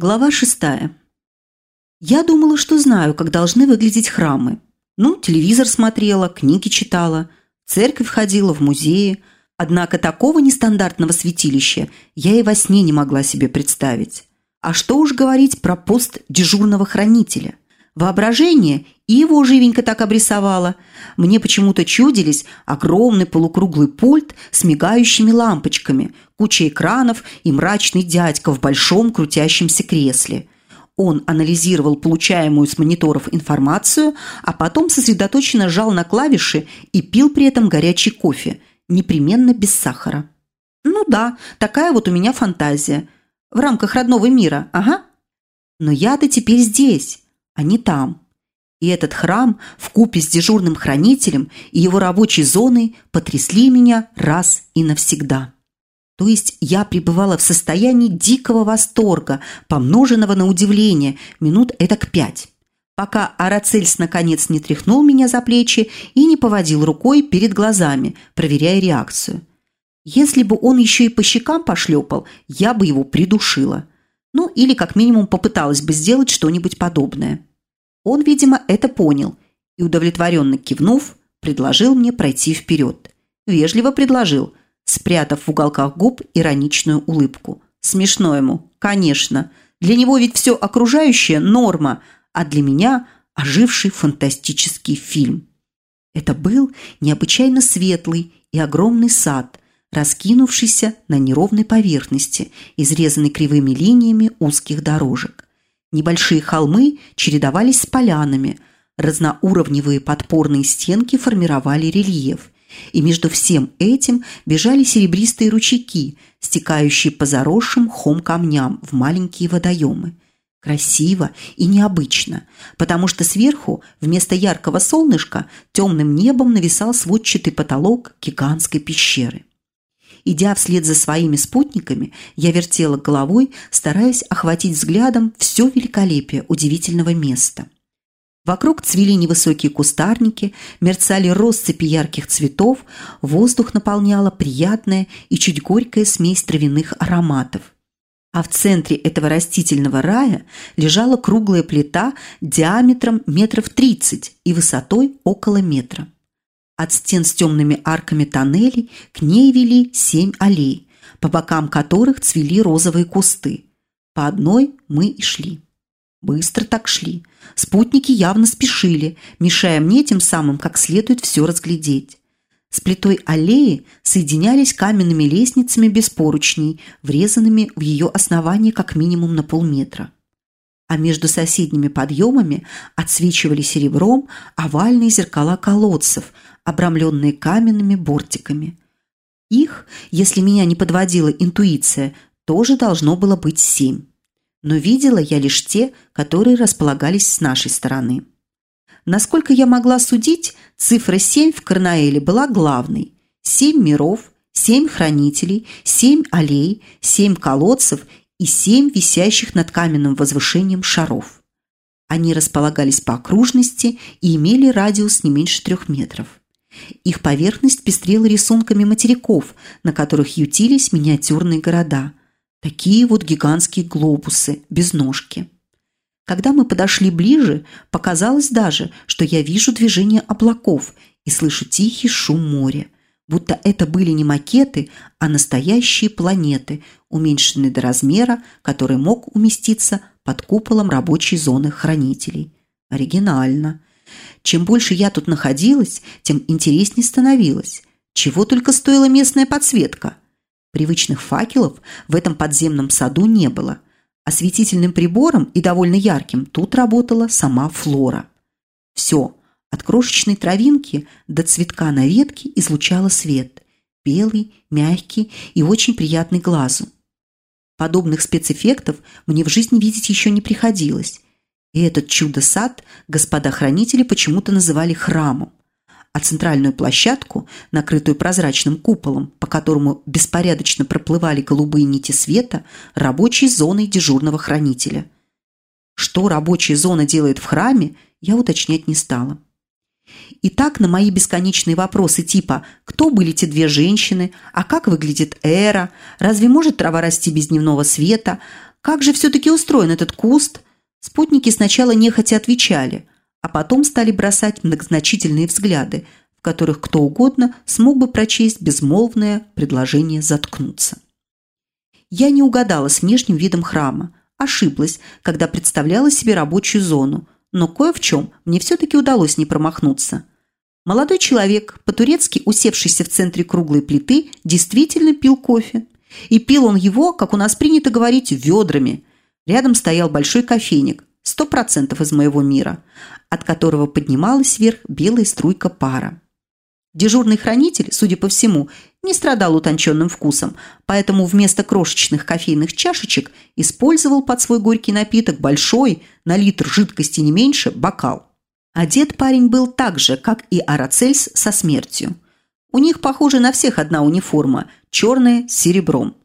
Глава шестая. Я думала, что знаю, как должны выглядеть храмы. Ну, телевизор смотрела, книги читала, в церковь ходила, в музеи. Однако такого нестандартного святилища я и во сне не могла себе представить. А что уж говорить про пост дежурного хранителя. Воображение и его живенько так обрисовало. Мне почему-то чудились огромный полукруглый пульт с мигающими лампочками, куча экранов и мрачный дядька в большом крутящемся кресле. Он анализировал получаемую с мониторов информацию, а потом сосредоточенно жал на клавиши и пил при этом горячий кофе, непременно без сахара. Ну да, такая вот у меня фантазия. В рамках родного мира, ага. Но я-то теперь здесь, не там. И этот храм в купе с дежурным хранителем и его рабочей зоной потрясли меня раз и навсегда. То есть я пребывала в состоянии дикого восторга, помноженного на удивление, минут этак пять, пока Арацельс наконец не тряхнул меня за плечи и не поводил рукой перед глазами, проверяя реакцию. Если бы он еще и по щекам пошлепал, я бы его придушила. Ну, или как минимум попыталась бы сделать что-нибудь подобное. Он, видимо, это понял и, удовлетворенно кивнув, предложил мне пройти вперед. Вежливо предложил, спрятав в уголках губ ироничную улыбку. Смешно ему, конечно. Для него ведь все окружающее – норма, а для меня – оживший фантастический фильм. Это был необычайно светлый и огромный сад, раскинувшийся на неровной поверхности, изрезанный кривыми линиями узких дорожек. Небольшие холмы чередовались с полянами, разноуровневые подпорные стенки формировали рельеф, и между всем этим бежали серебристые ручейки, стекающие по заросшим хом камням в маленькие водоемы. Красиво и необычно, потому что сверху вместо яркого солнышка темным небом нависал сводчатый потолок гигантской пещеры. Идя вслед за своими спутниками, я вертела головой, стараясь охватить взглядом все великолепие удивительного места. Вокруг цвели невысокие кустарники, мерцали россыпи ярких цветов, воздух наполняла приятная и чуть горькая смесь травяных ароматов. А в центре этого растительного рая лежала круглая плита диаметром метров тридцать и высотой около метра. От стен с темными арками тоннелей к ней вели семь аллей, по бокам которых цвели розовые кусты. По одной мы и шли. Быстро так шли. Спутники явно спешили, мешая мне тем самым как следует все разглядеть. С плитой аллеи соединялись каменными лестницами без поручней, врезанными в ее основание как минимум на полметра а между соседними подъемами отсвечивали серебром овальные зеркала колодцев, обрамленные каменными бортиками. Их, если меня не подводила интуиция, тоже должно было быть семь. Но видела я лишь те, которые располагались с нашей стороны. Насколько я могла судить, цифра семь в Карнаэле была главной. Семь миров, семь хранителей, семь аллей, семь колодцев и семь висящих над каменным возвышением шаров. Они располагались по окружности и имели радиус не меньше трех метров. Их поверхность пестрела рисунками материков, на которых ютились миниатюрные города. Такие вот гигантские глобусы, без ножки. Когда мы подошли ближе, показалось даже, что я вижу движение облаков и слышу тихий шум моря – будто это были не макеты, а настоящие планеты, уменьшенные до размера, который мог уместиться под куполом рабочей зоны хранителей. Оригинально. Чем больше я тут находилась, тем интереснее становилось. Чего только стоила местная подсветка. Привычных факелов в этом подземном саду не было. Осветительным прибором и довольно ярким тут работала сама Флора. Все, от крошечной травинки до цветка на ветке излучала свет. Белый, мягкий и очень приятный глазу. Подобных спецэффектов мне в жизни видеть еще не приходилось. И этот чудо-сад господа хранители почему-то называли храмом. А центральную площадку, накрытую прозрачным куполом, по которому беспорядочно проплывали голубые нити света, рабочей зоной дежурного хранителя. Что рабочая зона делает в храме, я уточнять не стала. И так на мои бесконечные вопросы типа «Кто были те две женщины?», «А как выглядит эра?», «Разве может трава расти без дневного света?», Как же все-таки устроен этот куст? Спутники сначала нехотя отвечали, а потом стали бросать многозначительные взгляды, в которых кто угодно смог бы прочесть безмолвное предложение заткнуться. Я не угадала с внешним видом храма, ошиблась, когда представляла себе рабочую зону, но кое в чем мне все-таки удалось не промахнуться. Молодой человек, по-турецки усевшийся в центре круглой плиты, действительно пил кофе. И пил он его, как у нас принято говорить, ведрами. Рядом стоял большой кофейник, сто процентов из моего мира, от которого поднималась вверх белая струйка пара. Дежурный хранитель, судя по всему, не страдал утонченным вкусом, поэтому вместо крошечных кофейных чашечек использовал под свой горький напиток большой, на литр жидкости не меньше, бокал. Одет парень был так же, как и Арацельс со смертью. У них, похоже, на всех одна униформа – черная с серебром.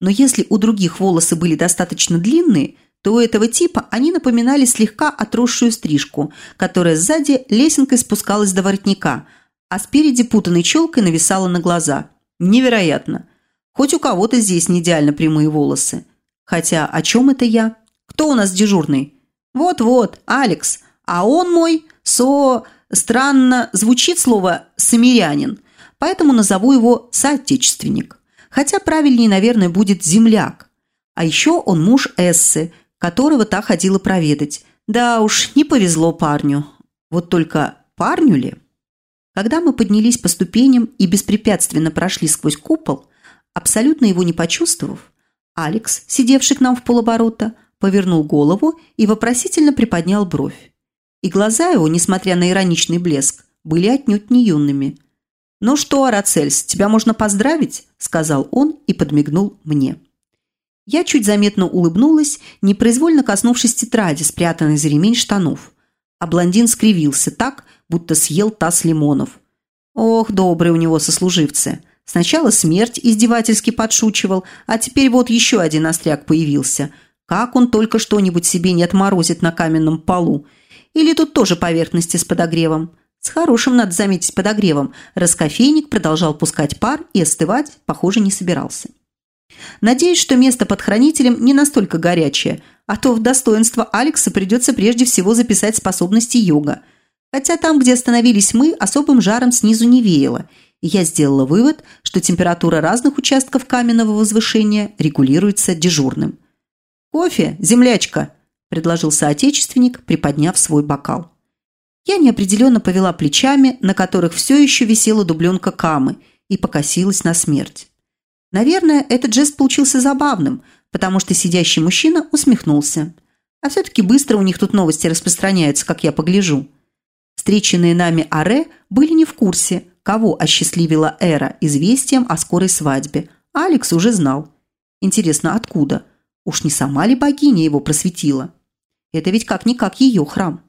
Но если у других волосы были достаточно длинные, то у этого типа они напоминали слегка отросшую стрижку, которая сзади лесенкой спускалась до воротника – а спереди путанной челкой нависала на глаза. Невероятно. Хоть у кого-то здесь не идеально прямые волосы. Хотя о чем это я? Кто у нас дежурный? Вот-вот, Алекс. А он мой со... Странно звучит слово «самирянин», поэтому назову его «соотечественник». Хотя правильнее, наверное, будет «земляк». А еще он муж Эссы, которого та ходила проведать. Да уж, не повезло парню. Вот только парню ли? Когда мы поднялись по ступеням и беспрепятственно прошли сквозь купол, абсолютно его не почувствовав, Алекс, сидевший к нам в полоборота, повернул голову и вопросительно приподнял бровь. И глаза его, несмотря на ироничный блеск, были отнюдь не юными. «Ну что, Арацельс, тебя можно поздравить?» – сказал он и подмигнул мне. Я чуть заметно улыбнулась, непроизвольно коснувшись тетради, спрятанной за ремень штанов. А блондин скривился так, будто съел таз лимонов. Ох, добрые у него сослуживцы. Сначала смерть издевательски подшучивал, а теперь вот еще один остряк появился. Как он только что-нибудь себе не отморозит на каменном полу. Или тут тоже поверхности с подогревом. С хорошим, надо заметить, подогревом. Раскофейник продолжал пускать пар и остывать, похоже, не собирался. Надеюсь, что место под хранителем не настолько горячее, а то в достоинство Алекса придется прежде всего записать способности йога – Хотя там, где остановились мы, особым жаром снизу не веяло, и я сделала вывод, что температура разных участков каменного возвышения регулируется дежурным. «Кофе, землячка!» – предложил соотечественник, приподняв свой бокал. Я неопределенно повела плечами, на которых все еще висела дубленка камы, и покосилась на смерть. Наверное, этот жест получился забавным, потому что сидящий мужчина усмехнулся. А все-таки быстро у них тут новости распространяются, как я погляжу. Встреченные нами Аре были не в курсе, кого осчастливила Эра известием о скорой свадьбе. Алекс уже знал. Интересно, откуда? Уж не сама ли богиня его просветила? Это ведь как-никак ее храм.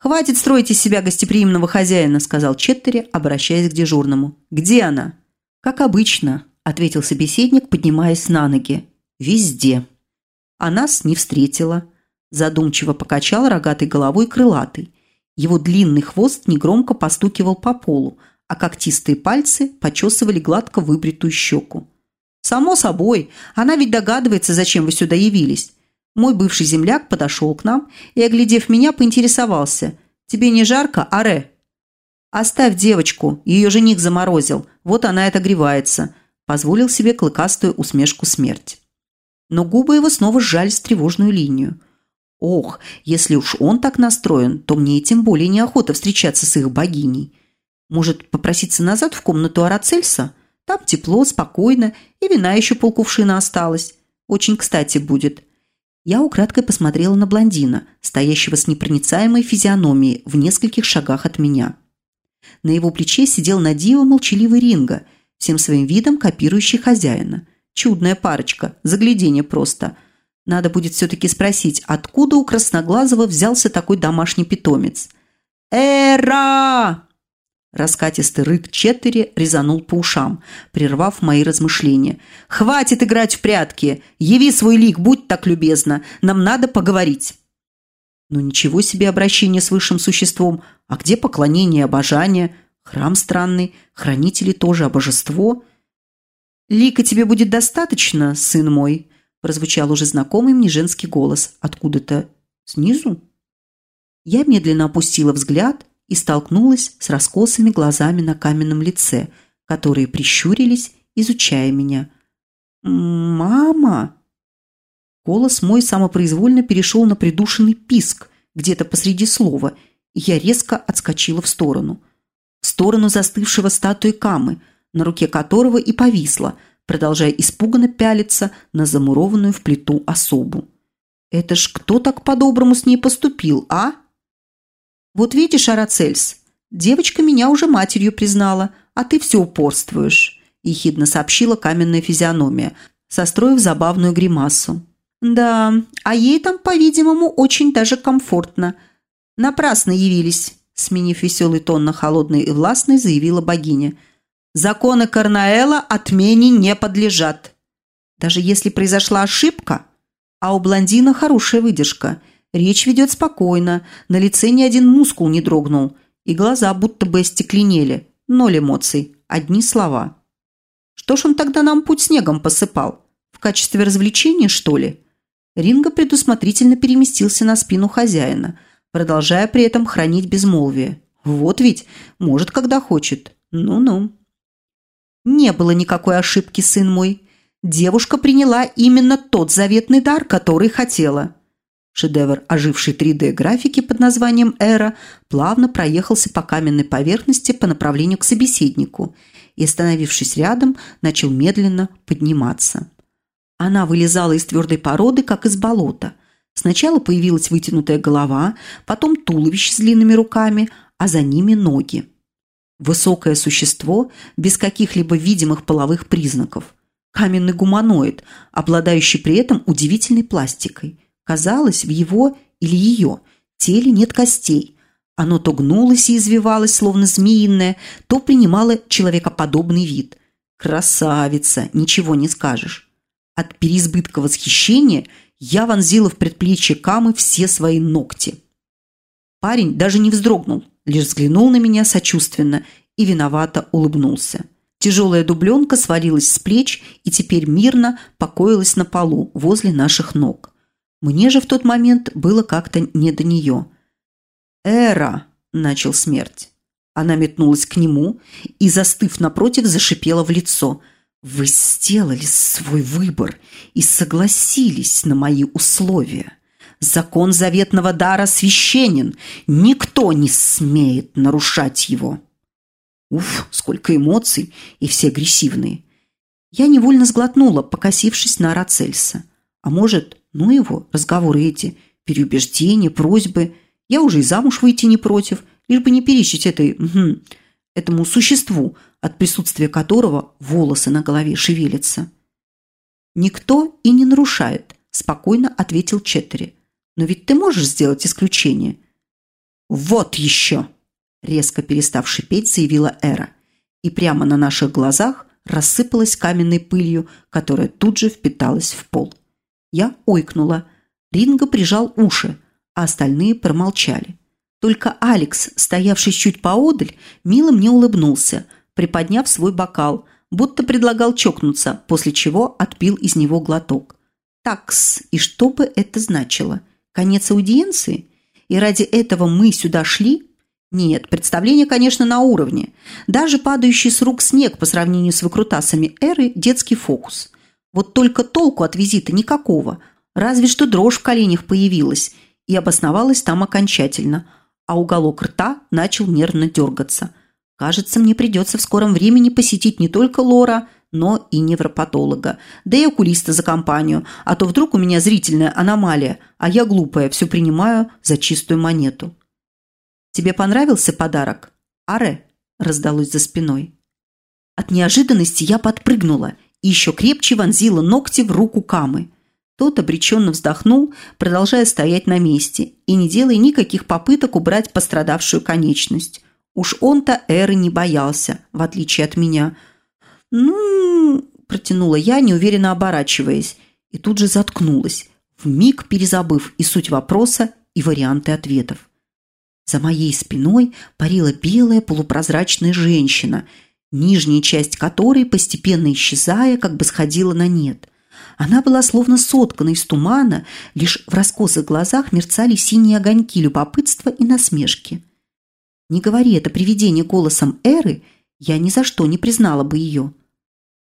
«Хватит строить из себя гостеприимного хозяина», – сказал Четтери, обращаясь к дежурному. «Где она?» «Как обычно», – ответил собеседник, поднимаясь на ноги. «Везде». А нас не встретила. Задумчиво покачал рогатой головой крылатый. Его длинный хвост негромко постукивал по полу, а когтистые пальцы почесывали гладко выбритую щеку. «Само собой, она ведь догадывается, зачем вы сюда явились». Мой бывший земляк подошел к нам и, оглядев меня, поинтересовался. «Тебе не жарко, Аре?» «Оставь девочку, ее жених заморозил, вот она и отогревается», позволил себе клыкастую усмешку смерть. Но губы его снова сжались в тревожную линию – Ох, если уж он так настроен, то мне и тем более неохота встречаться с их богиней. Может, попроситься назад в комнату Арацельса? Там тепло, спокойно, и вина еще полкувшина осталось. Очень кстати будет. Я украдкой посмотрела на блондина, стоящего с непроницаемой физиономией в нескольких шагах от меня. На его плече сидел на диво молчаливый Ринга, всем своим видом копирующий хозяина. Чудная парочка, заглядение просто – надо будет все-таки спросить, откуда у Красноглазого взялся такой домашний питомец. «Эра!» Раскатистый рык Четтери резанул по ушам, прервав мои размышления. «Хватит играть в прятки! Яви свой лик, будь так любезна! Нам надо поговорить!» «Ну ничего себе обращение с высшим существом! А где поклонение и обожание? Храм странный, хранители тоже, а божество?» «Лика тебе будет достаточно, сын мой?» прозвучал уже знакомый мне женский голос откуда-то снизу. Я медленно опустила взгляд и столкнулась с раскосыми глазами на каменном лице, которые прищурились, изучая меня. «Мама!» Голос мой самопроизвольно перешел на придушенный писк где-то посреди слова, и я резко отскочила в сторону. В сторону застывшего статуи Камы, на руке которого и повисла, продолжая испуганно пялиться на замурованную в плиту особу. «Это ж кто так по-доброму с ней поступил, а?» «Вот видишь, Арацельс, девочка меня уже матерью признала, а ты все упорствуешь», – ехидно сообщила каменная физиономия, состроив забавную гримасу. «Да, а ей там, по-видимому, очень даже комфортно. Напрасно явились», – сменив веселый тон на холодный и властный, заявила богиня. «Законы Карнаэла отмене не подлежат. Даже если произошла ошибка, а у блондина хорошая выдержка – Речь ведет спокойно, на лице ни один мускул не дрогнул, и глаза будто бы остекленели. Ноль эмоций, одни слова. Что ж он тогда нам путь снегом посыпал? В качестве развлечения, что ли? Ринго предусмотрительно переместился на спину хозяина, продолжая при этом хранить безмолвие. Вот ведь, может, когда хочет. Ну-ну. Не было никакой ошибки, сын мой. Девушка приняла именно тот заветный дар, который хотела. Шедевр ожившей 3D-графики под названием «Эра» плавно проехался по каменной поверхности по направлению к собеседнику и, остановившись рядом, начал медленно подниматься. Она вылезала из твердой породы, как из болота. Сначала появилась вытянутая голова, потом туловище с длинными руками, а за ними ноги. Высокое существо без каких-либо видимых половых признаков. Каменный гуманоид, обладающий при этом удивительной пластикой – Казалось, в его или ее теле нет костей. Оно то гнулось и извивалось, словно змеиное, то принимало человекоподобный вид. Красавица, ничего не скажешь. От переизбытка восхищения я вонзила в предплечье Камы все свои ногти. Парень даже не вздрогнул, лишь взглянул на меня сочувственно и виновато улыбнулся. Тяжелая дубленка свалилась с плеч и теперь мирно покоилась на полу возле наших ног. Мне же в тот момент было как-то не до нее. «Эра!» – начал смерть. Она метнулась к нему и, застыв напротив, зашипела в лицо. «Вы сделали свой выбор и согласились на мои условия. Закон заветного дара священен. Никто не смеет нарушать его». Уф, сколько эмоций, и все агрессивные. Я невольно сглотнула, покосившись на Рацельса. А может, ну его, разговоры эти, переубеждения, просьбы. Я уже и замуж выйти не против, лишь бы не перечить этой, угу, этому существу, от присутствия которого волосы на голове шевелятся. «Никто и не нарушает», – спокойно ответил Четтери. «Но ведь ты можешь сделать исключение». «Вот еще!» – резко перестав шипеть, заявила Эра. И прямо на наших глазах рассыпалась каменной пылью, которая тут же впиталась в пол. Я ойкнула. Ринго прижал уши, а остальные промолчали. Только Алекс, стоявший чуть поодаль, мило мне улыбнулся, приподняв свой бокал, будто предлагал чокнуться, после чего отпил из него глоток. Такс, и что бы это значило? Конец аудиенции? И ради этого мы сюда шли? Нет, представление, конечно, на уровне. Даже падающий с рук снег по сравнению с выкрутасами эры – детский фокус. Вот только толку от визита никакого, разве что дрожь в коленях появилась и обосновалась там окончательно, а уголок рта начал нервно дергаться. Кажется, мне придется в скором времени посетить не только Лора, но и невропатолога, да и окулиста за компанию, а то вдруг у меня зрительная аномалия, а я глупая, все принимаю за чистую монету. «Тебе понравился подарок?» «Аре?» – раздалось за спиной. От неожиданности я подпрыгнула – и еще крепче вонзила ногти в руку Камы. Тот обреченно вздохнул, продолжая стоять на месте и не делая никаких попыток убрать пострадавшую конечность. Уж он-то Эры не боялся, в отличие от меня. «Ну...» – протянула я, неуверенно оборачиваясь, и тут же заткнулась, вмиг перезабыв и суть вопроса, и варианты ответов. За моей спиной парила белая полупрозрачная женщина – нижняя часть которой, постепенно исчезая, как бы сходила на нет. Она была словно соткана из тумана, лишь в раскосых глазах мерцали синие огоньки любопытства и насмешки. Не говори это привидение голосом Эры, я ни за что не признала бы ее.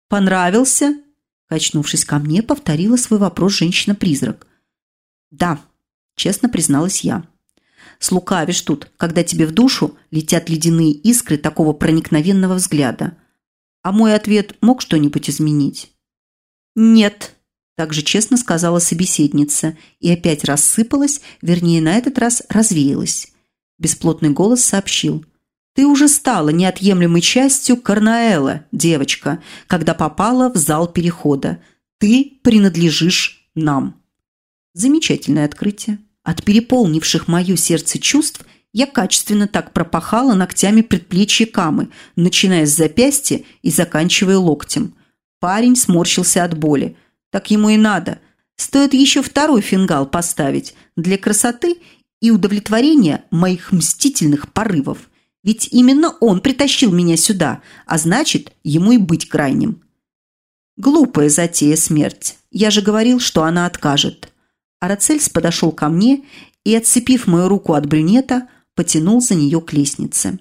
«Понравился?» Качнувшись ко мне, повторила свой вопрос женщина-призрак. «Да», – честно призналась я. «Слукавишь тут, когда тебе в душу летят ледяные искры такого проникновенного взгляда. А мой ответ мог что-нибудь изменить?» «Нет», – также честно сказала собеседница и опять рассыпалась, вернее, на этот раз развеялась. Бесплотный голос сообщил. «Ты уже стала неотъемлемой частью Карнаэла, девочка, когда попала в зал перехода. Ты принадлежишь нам». Замечательное открытие. От переполнивших мое сердце чувств я качественно так пропахала ногтями предплечья Камы, начиная с запястья и заканчивая локтем – Парень сморщился от боли. Так ему и надо. Стоит еще второй фингал поставить для красоты и удовлетворения моих мстительных порывов. Ведь именно он притащил меня сюда, а значит, ему и быть крайним. Глупая затея смерть. Я же говорил, что она откажет. Арацельс подошел ко мне и, отцепив мою руку от брюнета, потянул за нее к лестнице.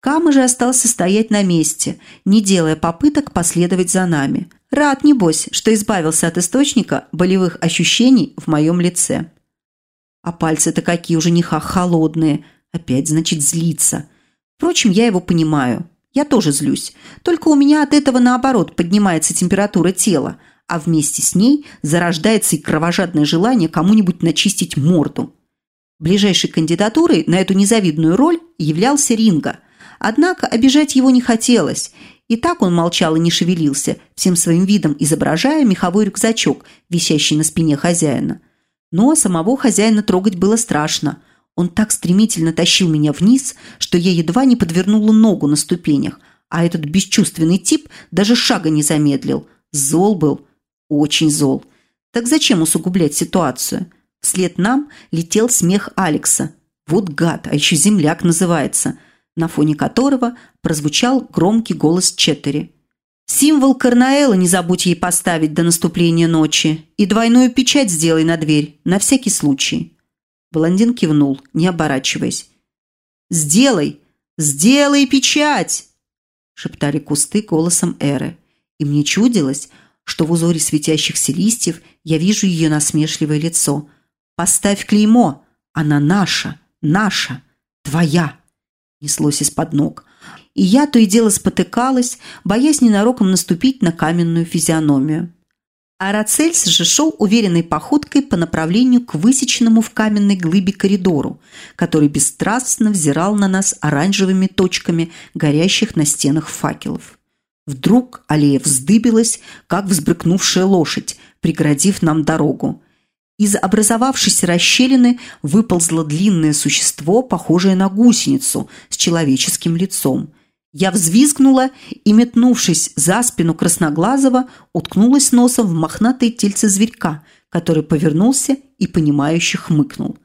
Кама же остался стоять на месте, не делая попыток последовать за нами. Рад, небось, что избавился от источника болевых ощущений в моем лице. А пальцы-то какие у жениха холодные. Опять, значит, злится. Впрочем, я его понимаю. Я тоже злюсь. Только у меня от этого, наоборот, поднимается температура тела, а вместе с ней зарождается и кровожадное желание кому-нибудь начистить морду. Ближайшей кандидатурой на эту незавидную роль являлся Ринга – Однако обижать его не хотелось, и так он молчал и не шевелился, всем своим видом изображая меховой рюкзачок, висящий на спине хозяина. Но самого хозяина трогать было страшно. Он так стремительно тащил меня вниз, что я едва не подвернула ногу на ступенях, а этот бесчувственный тип даже шага не замедлил. Зол был, очень зол. Так зачем усугублять ситуацию? Вслед нам летел смех Алекса. Вот гад, а еще земляк называется – на фоне которого прозвучал громкий голос Четтери. «Символ Карнаэла не забудь ей поставить до наступления ночи и двойную печать сделай на дверь, на всякий случай». Блондин кивнул, не оборачиваясь. «Сделай! Сделай печать!» шептали кусты голосом Эры. И мне чудилось, что в узоре светящихся листьев я вижу ее насмешливое лицо. «Поставь клеймо! Она наша, наша, твоя!» неслось из-под ног. И я то и дело спотыкалась, боясь ненароком наступить на каменную физиономию. Арацельс же шел уверенной походкой по направлению к высеченному в каменной глыбе коридору, который бесстрастно взирал на нас оранжевыми точками горящих на стенах факелов. Вдруг аллея вздыбилась, как взбрыкнувшая лошадь, преградив нам дорогу. Из образовавшейся расщелины выползло длинное существо, похожее на гусеницу с человеческим лицом. Я взвизгнула и, метнувшись за спину Красноглазого, уткнулась носом в мохнатое тельце зверька, который повернулся и, понимающе хмыкнул.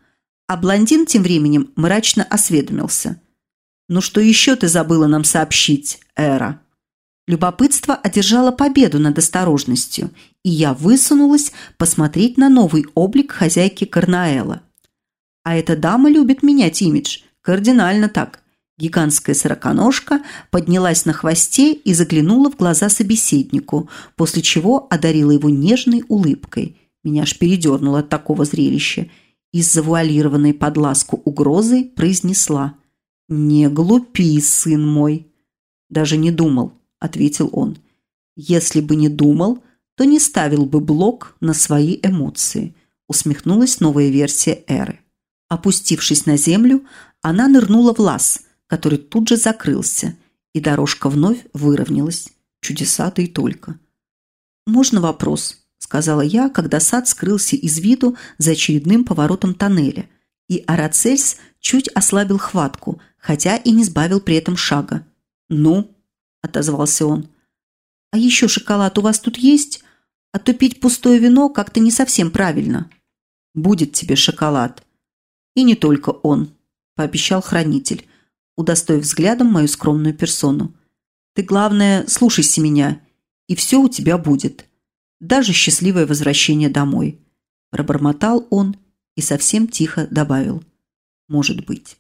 А блондин тем временем мрачно осведомился. «Ну что еще ты забыла нам сообщить, Эра?» Любопытство одержало победу над осторожностью, и я высунулась посмотреть на новый облик хозяйки Карнаэла. А эта дама любит менять имидж, кардинально так. Гигантская сороконожка поднялась на хвосте и заглянула в глаза собеседнику, после чего одарила его нежной улыбкой. Меня аж передернуло от такого зрелища. И завуалированной под ласку угрозой произнесла «Не глупи, сын мой!» Даже не думал, ответил он. «Если бы не думал, то не ставил бы блок на свои эмоции», усмехнулась новая версия Эры. Опустившись на землю, она нырнула в лаз, который тут же закрылся, и дорожка вновь выровнялась. Чудеса-то и только. «Можно вопрос?» – сказала я, когда сад скрылся из виду за очередным поворотом тоннеля, и Арацельс чуть ослабил хватку, хотя и не сбавил при этом шага. «Ну?» Отозвался он. «А еще шоколад у вас тут есть? А то пить пустое вино как-то не совсем правильно». «Будет тебе шоколад». «И не только он», – пообещал хранитель, удостоив взглядом мою скромную персону. «Ты, главное, слушайся меня, и все у тебя будет. даже счастливое возвращение домой. Пробормотал он и совсем тихо добавил. Может быть.